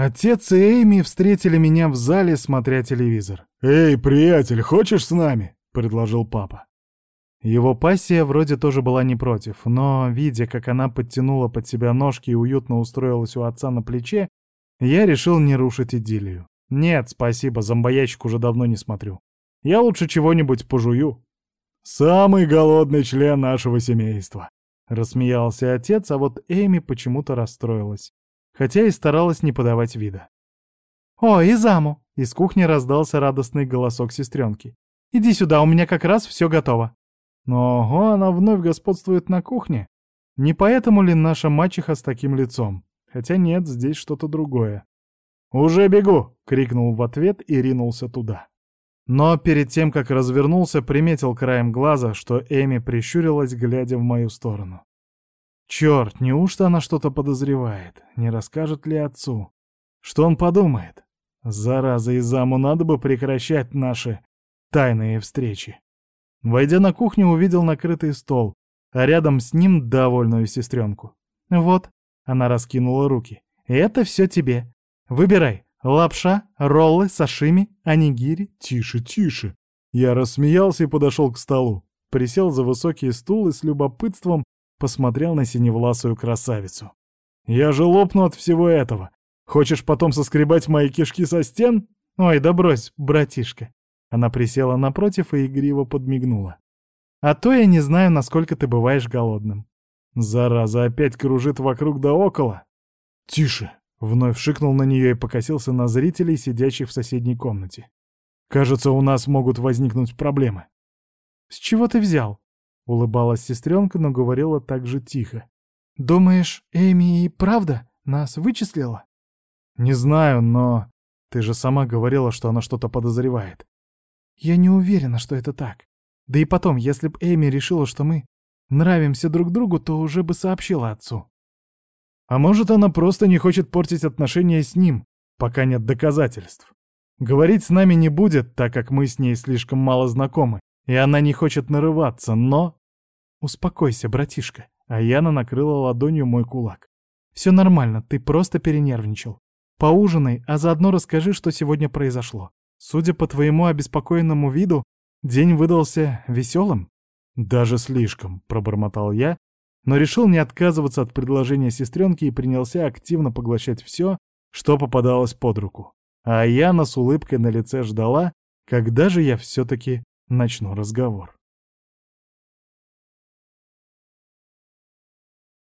Отец и Эми встретили меня в зале, смотря телевизор. «Эй, приятель, хочешь с нами?» — предложил папа. Его пассия вроде тоже была не против, но, видя, как она подтянула под себя ножки и уютно устроилась у отца на плече, я решил не рушить идиллию. Нет, спасибо, зомбоящик уже давно не смотрю. Я лучше чего-нибудь пожую. «Самый голодный член нашего семейства», — рассмеялся отец, а вот Эми почему-то расстроилась, хотя и старалась не подавать вида. «О, Изаму!» — из кухни раздался радостный голосок сестренки. «Иди сюда, у меня как раз все готово». Но ого, она вновь господствует на кухне. Не поэтому ли наша мачеха с таким лицом? Хотя нет, здесь что-то другое. «Уже бегу!» — крикнул в ответ и ринулся туда. Но перед тем, как развернулся, приметил краем глаза, что Эми прищурилась, глядя в мою сторону. Черт, неужто она что-то подозревает? Не расскажет ли отцу? Что он подумает? Зараза, и заму надо бы прекращать наши тайные встречи. Войдя на кухню, увидел накрытый стол, а рядом с ним довольную сестренку. «Вот», — она раскинула руки, — «это все тебе. Выбирай, лапша, роллы, сашими, анигири». «Тише, тише». Я рассмеялся и подошел к столу, присел за высокий стул и с любопытством посмотрел на синевласую красавицу. «Я же лопну от всего этого. Хочешь потом соскребать мои кишки со стен? Ой, да брось, братишка. Она присела напротив и игриво подмигнула. «А то я не знаю, насколько ты бываешь голодным». Зараза опять кружит вокруг да около. «Тише!» — вновь шикнул на нее и покосился на зрителей, сидящих в соседней комнате. «Кажется, у нас могут возникнуть проблемы». «С чего ты взял?» — улыбалась сестренка, но говорила так же тихо. «Думаешь, Эми и правда нас вычислила?» «Не знаю, но ты же сама говорила, что она что-то подозревает. Я не уверена, что это так. Да и потом, если б Эми решила, что мы нравимся друг другу, то уже бы сообщила отцу. А может, она просто не хочет портить отношения с ним, пока нет доказательств. Говорить с нами не будет, так как мы с ней слишком мало знакомы, и она не хочет нарываться, но... Успокойся, братишка. А Яна накрыла ладонью мой кулак. Все нормально, ты просто перенервничал. Поужинай, а заодно расскажи, что сегодня произошло. Судя по твоему обеспокоенному виду, день выдался веселым. Даже слишком, пробормотал я, но решил не отказываться от предложения сестренки и принялся активно поглощать все, что попадалось под руку. А Яна с улыбкой на лице ждала, когда же я все-таки начну разговор.